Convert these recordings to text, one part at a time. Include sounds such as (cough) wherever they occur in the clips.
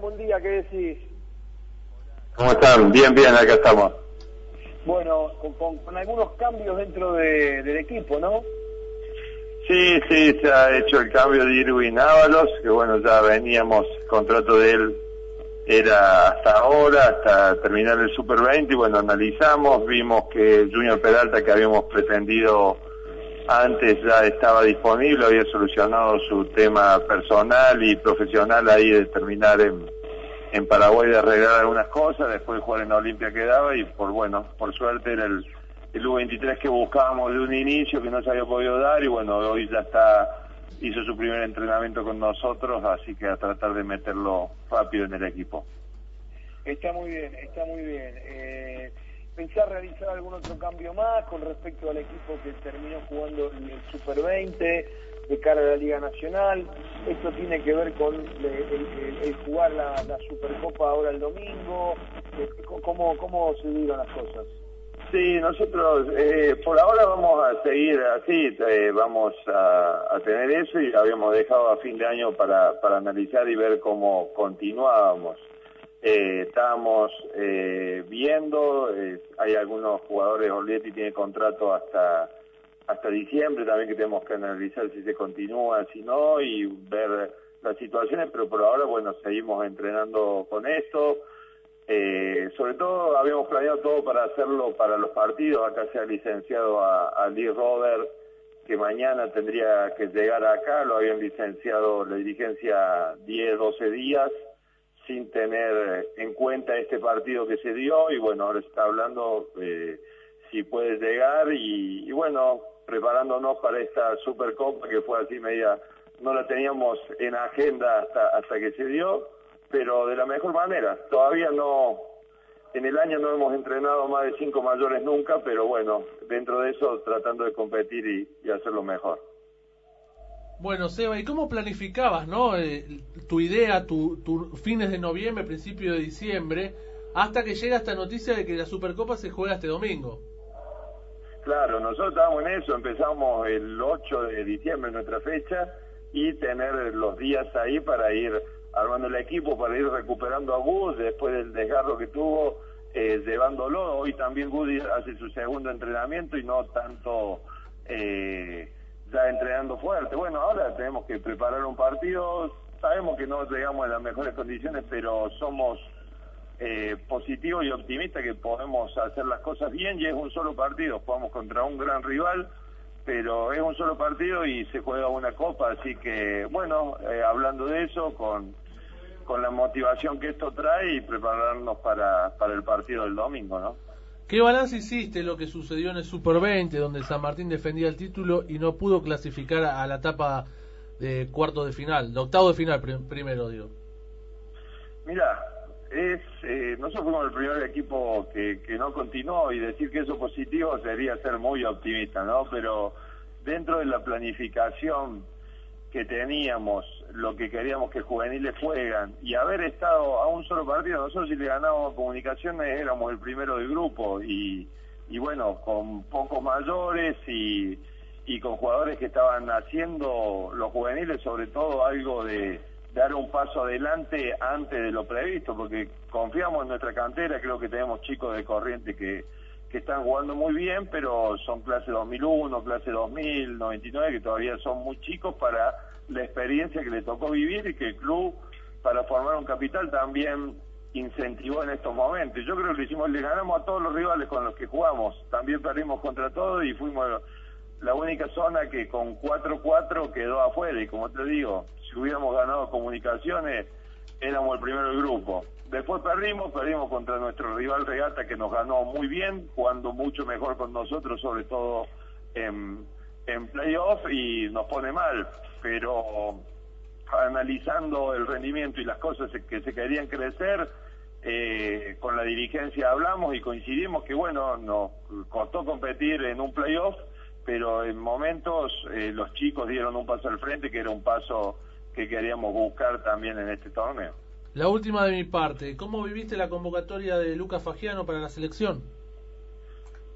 Buen día, ¿qué decís? ¿Cómo están? Bien, bien, acá estamos. Bueno, con, con, algunos cambios dentro de, del equipo, ¿no? Sí, sí, se ha hecho el cambio de Irwin Ábalos, que bueno, ya veníamos, el contrato de él era hasta ahora, hasta terminar el Super 20, y bueno, analizamos, vimos que Junior Peralta, que habíamos pretendido antes, ya estaba disponible, había solucionado su tema personal y profesional ahí de terminar en, en Paraguay de arreglar algunas cosas, después jugar en la Olimpia quedaba y por bueno, por suerte era el, el U23 que buscábamos de un inicio que no se había podido dar y bueno, hoy ya está, hizo su primer entrenamiento con nosotros, así que a tratar de meterlo rápido en el equipo. Está muy bien, está muy bien. Eh, ¿Pensás realizar algún otro cambio más con respecto al equipo que terminó jugando en el Super 20? de cara a la Liga Nacional. Esto tiene que ver con el, jugar la, Supercopa ahora el domingo. Eh, ¿Cómo, cómo se dieron las cosas? Sí, nosotros eh, por ahora vamos a seguir así, eh, vamos a, tener eso y habíamos dejado a fin de año para, para analizar y ver cómo continuábamos. Eh, estábamos viendo, hay algunos jugadores, Olietti tiene contrato hasta hasta diciembre también que tenemos que analizar si se continúa, si no, y ver las situaciones, pero por ahora, bueno, seguimos entrenando con esto. Eh, sobre todo habíamos planeado todo para hacerlo para los partidos, acá se ha licenciado a, a Lee Robert, que mañana tendría que llegar acá, lo habían licenciado la dirigencia 10, 12 días, sin tener en cuenta este partido que se dio, y bueno, ahora está hablando eh, si puede llegar, y, y bueno, preparándonos para esta Supercopa que fue así media, no la teníamos en agenda hasta, hasta que se dio, pero de la mejor manera. Todavía no, en el año no hemos entrenado más de cinco mayores nunca, pero bueno, dentro de eso tratando de competir y, hacerlo mejor. Bueno, Seba, ¿y cómo planificabas, no? Eh, tu idea, tu, tu fines de noviembre, principio de diciembre, hasta que llega esta noticia de que la Supercopa se juega este domingo. Claro, nosotros estábamos en eso, empezamos el 8 de diciembre, nuestra fecha, y tener los días ahí para ir armando el equipo, para ir recuperando a Gus después del desgarro que tuvo, eh, llevándolo. Hoy también Gus hace su segundo entrenamiento y no tanto eh, ya entrenando fuerte. Bueno, ahora tenemos que preparar un partido, sabemos que no llegamos en las mejores condiciones, pero somos eh, positivo y optimista que podemos hacer las cosas bien y es un solo partido, jugamos contra un gran rival, pero es un solo partido y se juega una copa, así que bueno, eh, hablando de eso, con, con la motivación que esto trae y prepararnos para, para el partido del domingo, ¿no? ¿Qué balance hiciste lo que sucedió en el Super 20, donde San Martín defendía el título y no pudo clasificar a, la etapa de cuarto de final, de octavo de final primero, digo? Mira, es eh, nosotros fuimos el primer equipo que, que no continuó y decir que eso positivo sería ser muy optimista, ¿no? Pero dentro de la planificación que teníamos, lo que queríamos que juveniles juegan y haber estado a un solo partido, nosotros si le ganábamos comunicaciones éramos el primero del grupo y, y bueno, con pocos mayores y, y con jugadores que estaban haciendo los juveniles sobre todo algo de dar un paso adelante antes de lo previsto, porque confiamos en nuestra cantera, creo que tenemos chicos de corriente que, que están jugando muy bien, pero son clase 2001, clase 2000, 99, que todavía son muy chicos para la experiencia que le tocó vivir y que el club, para formar un capital, también incentivó en estos momentos. Yo creo que le hicimos, le ganamos a todos los rivales con los que jugamos, también perdimos contra todos y fuimos la única zona que con 4-4 quedó afuera y como te digo, si hubiéramos ganado comunicaciones éramos el primero del grupo. Después perdimos, perdimos contra nuestro rival Regata que nos ganó muy bien, jugando mucho mejor con nosotros, sobre todo en, en playoff y nos pone mal, pero analizando el rendimiento y las cosas que se querían crecer, eh, con la dirigencia hablamos y coincidimos que bueno, nos costó competir en un playoff pero en momentos eh, los chicos dieron un paso al frente que era un paso que queríamos buscar también en este torneo. La última de mi parte, ¿cómo viviste la convocatoria de Lucas Fagiano para la selección?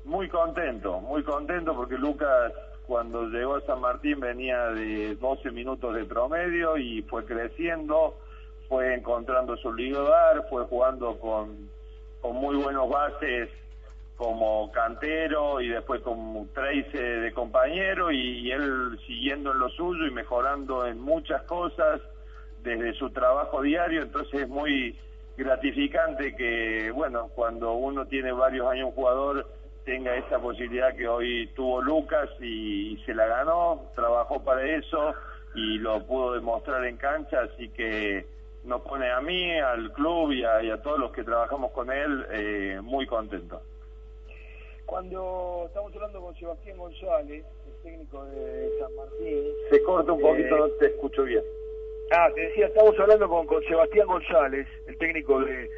Muy contento, muy contento porque Lucas cuando llegó a San Martín venía de 12 minutos de promedio y fue creciendo, fue encontrando su lugar, fue jugando con, con muy buenos bases como cantero y después como Trace de compañero y, él siguiendo en lo suyo y mejorando en muchas cosas desde su trabajo diario, entonces es muy gratificante que, bueno, cuando uno tiene varios años jugador tenga esa posibilidad que hoy tuvo Lucas y, se la ganó, trabajó para eso y lo pudo demostrar en cancha, así que nos pone a mí, al club y a, todos los que trabajamos con él eh, muy contentos. Cuando estamos hablando con Sebastián González, el técnico de San Martín... Se corta un poquito, eh, no te escucho bien. Ah, te decía, estamos hablando con, con Sebastián González, el técnico de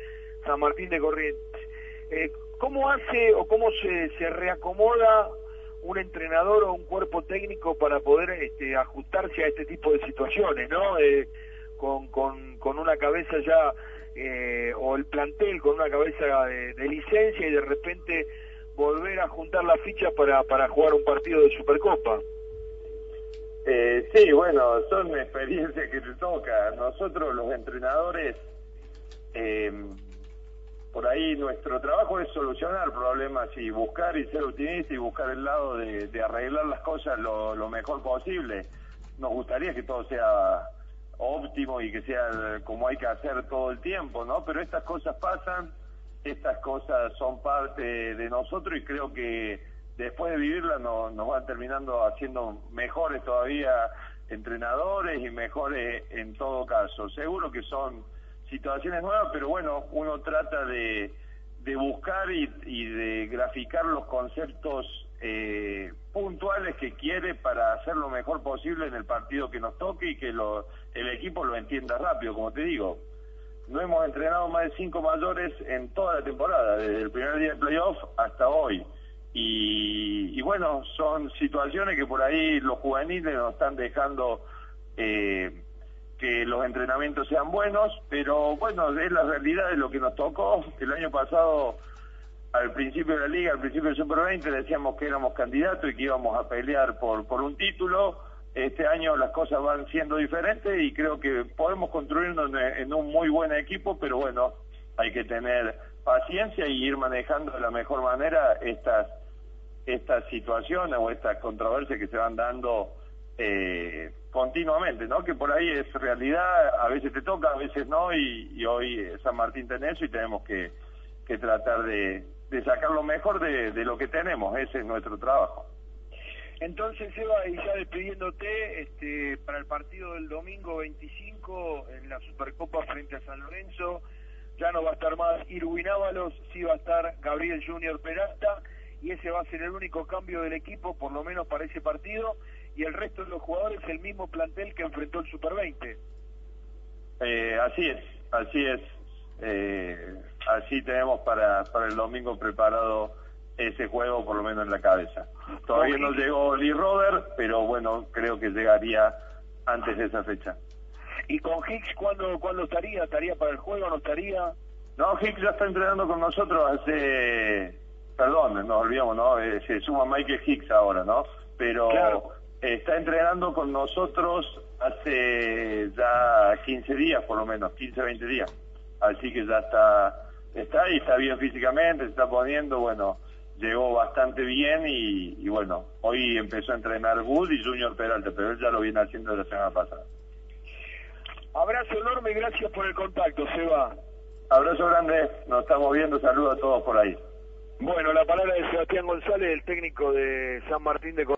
San Martín de Corrientes. Eh, ¿Cómo hace o cómo se, reacomoda un entrenador o un cuerpo técnico para poder este, ajustarse a este tipo de situaciones, ¿no? Eh, con, con, con una cabeza ya, eh, o el plantel con una cabeza de, de licencia y de repente volver a juntar la ficha para, para jugar un partido de Supercopa. Eh, sí, bueno, son (laughs) experiencias que te toca. Nosotros los entrenadores, eh, por ahí nuestro trabajo es solucionar problemas y buscar y ser optimista y buscar el lado de, arreglar las cosas lo, mejor posible. Nos gustaría que todo sea óptimo y que sea como hay que hacer todo el tiempo, ¿no? Pero estas cosas pasan estas cosas son parte de nosotros y creo que después de vivirlas nos, nos van terminando haciendo mejores todavía entrenadores y mejores en todo caso. Seguro que son situaciones nuevas, pero bueno, uno trata de, de buscar y, y, de graficar los conceptos eh, puntuales que quiere para hacer lo mejor posible en el partido que nos toque y que lo, el equipo lo entienda rápido, como te digo no hemos entrenado más de cinco mayores en toda la temporada, desde el primer día de playoff hasta hoy. Y, bueno, son situaciones que por ahí los juveniles nos están dejando eh, que los entrenamientos sean buenos, pero bueno, es la realidad de lo que nos tocó. El año pasado, al principio de la liga, al principio del Super 20, decíamos que éramos candidatos y que íbamos a pelear por, por un título este año las cosas van siendo diferentes y creo que podemos construirnos en un muy buen equipo, pero bueno, hay que tener paciencia y ir manejando de la mejor manera estas estas situaciones o estas controversias que se van dando eh, continuamente, ¿no? Que por ahí es realidad, a veces te toca, a veces no, y, hoy San Martín tiene eso y tenemos que, que tratar de, sacar lo mejor de, de lo que tenemos, ese es nuestro trabajo. Entonces, Eva, y ya despidiéndote, este, para el partido del domingo 25 en la Supercopa frente a San Lorenzo, ya no va a estar más Irwin Ábalos, sí va a estar Gabriel Junior Peralta, y ese va a ser el único cambio del equipo, por lo menos para ese partido, y el resto de los jugadores el mismo plantel que enfrentó el Super 20. Eh, así es, así es. Eh, así tenemos para, para el domingo preparado ese juego por lo menos en la cabeza. Todavía no llegó Lee Roder, pero bueno, creo que llegaría antes de esa fecha. ¿Y con Hicks cuándo, cuándo estaría? ¿Estaría para el juego? ¿No estaría? No, Hicks ya está entrenando con nosotros hace... Perdón, nos olvidamos, ¿no? Eh, se suma Michael Hicks ahora, ¿no? Pero está entrenando con nosotros hace ya 15 días, por lo menos, 15, 20 días. Así que ya está, está ahí, está bien físicamente, se está poniendo, bueno, llegó bastante bien y, bueno, hoy empezó a entrenar Wood y Junior Peralta, pero él ya lo viene haciendo la semana pasada. Abrazo enorme y gracias por el contacto, Seba. Abrazo grande, nos estamos viendo, saludos a todos por ahí. Bueno, la palabra de Sebastián González, el técnico de San Martín de